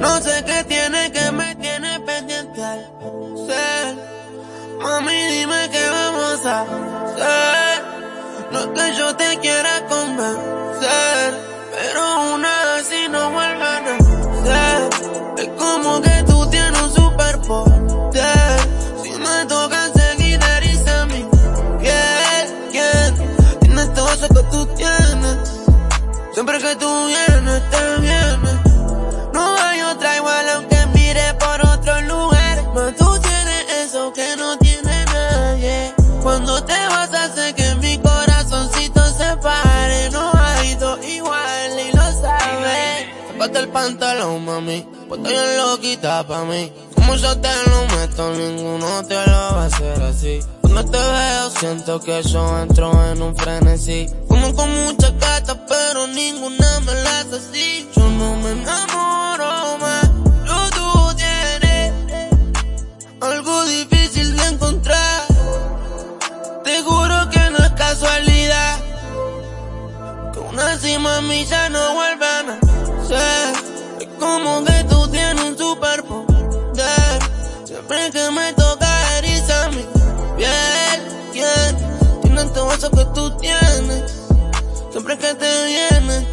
No sé qué tiene que me tiene pendiente al ser. Mami, dime qué vamos a hacer. No yo Cuando te vas hace que mi corazoncito se pare. No hay dos iguales y lo sabes. Sácate el pantalón, mami. Pues estoy en loquita pa' mí. Como yo te lo meto, ninguno te lo va a hacer así. Cuando te veo, siento que yo entro en un frenesí. Como con muchas gatas, pero ninguna me la hace así. Casualidad. Que una así, mami, ya no vuelve a nacer. Es como que tú tienes un superpoder. Siempre que me toca eriza mi piel. ¿Quién tiene todo eso que tú tienes? Siempre que te vienes,